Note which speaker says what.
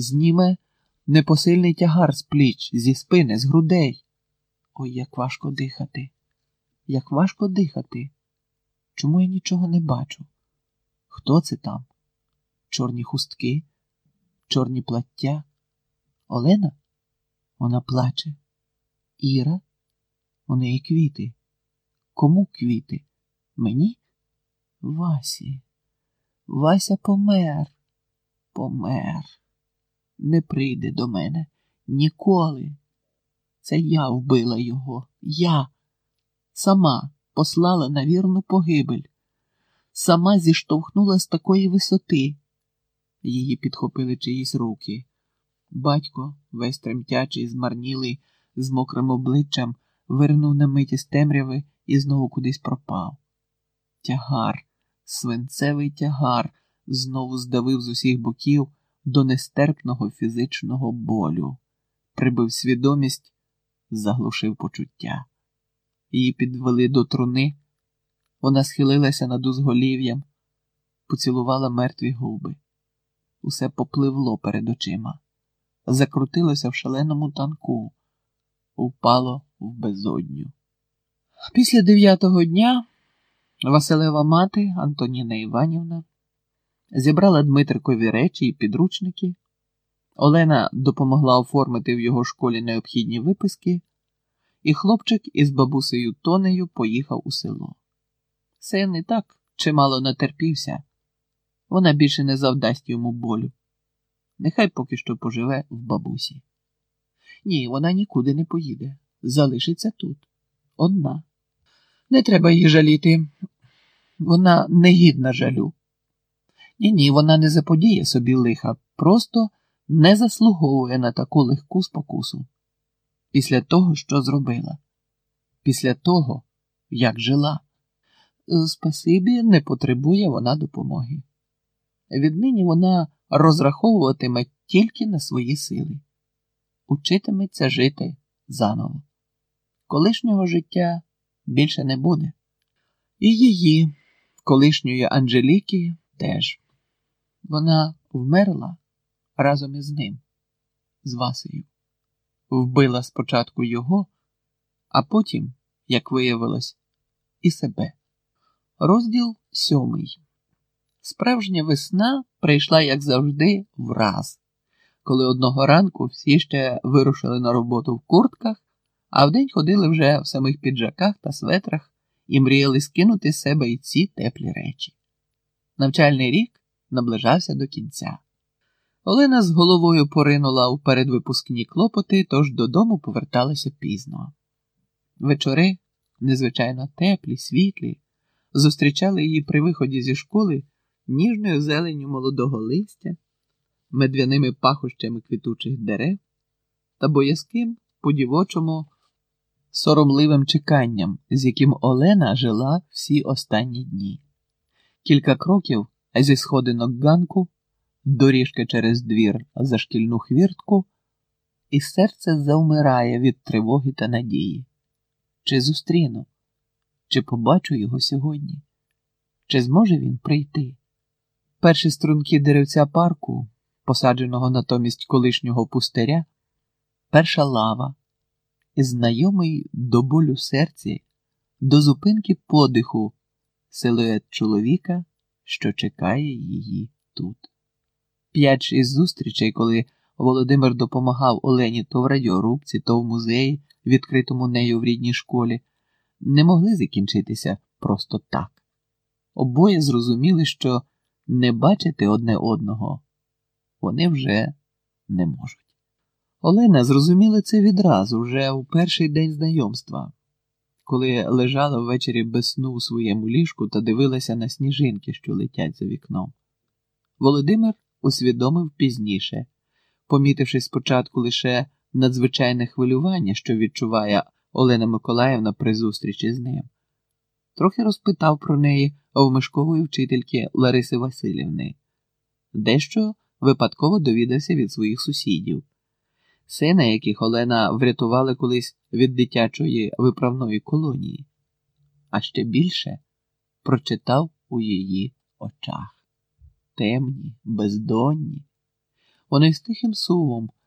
Speaker 1: зніме непосильний тягар з пліч, зі спини, з грудей. Ой, як важко дихати, як важко дихати. Чому я нічого не бачу? Хто це там? Чорні хустки, чорні плаття. Олена? Вона плаче. Іра? У неї квіти. Кому квіти? Мені? Васі. Вася помер. Помер. Не прийде до мене ніколи. Це я вбила його. Я сама послала на вірну погибель, сама зіштовхнула з такої висоти. Її підхопили чиїсь руки. Батько, весь тремтячий, змарнілий, з мокрим обличчям, вирнув на миті з темряви і знову кудись пропав. Тягар, свинцевий тягар, знову здавив з усіх боків до нестерпного фізичного болю, прибив свідомість, заглушив почуття. Її підвели до труни, вона схилилася над узголів'ям, поцілувала мертві губи. Усе попливло перед очима, закрутилося в шаленому танку, впало в безодню. Після дев'ятого дня Василева мати Антоніна Іванівна зібрала Дмитрикові речі і підручники. Олена допомогла оформити в його школі необхідні виписки, і хлопчик із бабусею Тонею поїхав у село. Син і так чимало натерпівся, вона більше не завдасть йому болю. Нехай поки що поживе в бабусі. Ні, вона нікуди не поїде, залишиться тут, одна. Не треба її жаліти. Вона не гідна жалю. Ні, ні, вона не заподіє собі лиха, просто не заслуговує на таку легку спокусу. Після того, що зробила, після того, як жила. Спасибі, не потребує вона допомоги. Віднині вона розраховуватиме тільки на свої сили, учитиметься жити заново. Колишнього життя більше не буде. І її, колишньої Анжеліки, теж. Вона вмерла разом із ним, з Васею. Вбила спочатку його, а потім, як виявилось, і себе. Розділ сьомий. Справжня весна прийшла, як завжди, враз, коли одного ранку всі ще вирушили на роботу в куртках, а вдень ходили вже в самих піджаках та светрах і мріяли скинути з себе і ці теплі речі. Навчальний рік наближався до кінця. Олена з головою поринула у передвипускні клопоти, тож додому поверталася пізно. Вечори, незвичайно теплі, світлі, зустрічали її при виході зі школи ніжною зеленню молодого листя, медвяними пахощами квітучих дерев та боязким по-дівочому соромливим чеканням, з яким Олена жила всі останні дні. Кілька кроків зі сходинок ганку, доріжки через двір за шкільну хвіртку, і серце завмирає від тривоги та надії. Чи зустріну, чи побачу його сьогодні, чи зможе він прийти? Перші струнки деревця парку, посадженого натомість колишнього пустиря, перша лава, і знайомий до болю серці, до зупинки подиху, силует чоловіка, що чекає її тут. П'ять із зустрічей, коли Володимир допомагав Олені то в радіорубці, то в музеї, відкритому нею в рідній школі, не могли закінчитися просто так. Обоє зрозуміли, що не бачити одне одного вони вже не можуть. Олена зрозуміла це відразу вже у перший день знайомства, коли лежала ввечері без сну у своєму ліжку та дивилася на сніжинки, що летять за вікном. Володимир усвідомив пізніше, помітивши спочатку лише надзвичайне хвилювання, що відчуває Олена Миколаївна при зустрічі з ним. Трохи розпитав про неї мишкової вчительки Лариси Васильівни, дещо випадково довідався від своїх сусідів, сина, яких Олена врятували колись від дитячої виправної колонії, а ще більше прочитав у її очах. Темні, бездонні, Вони з тихим сумом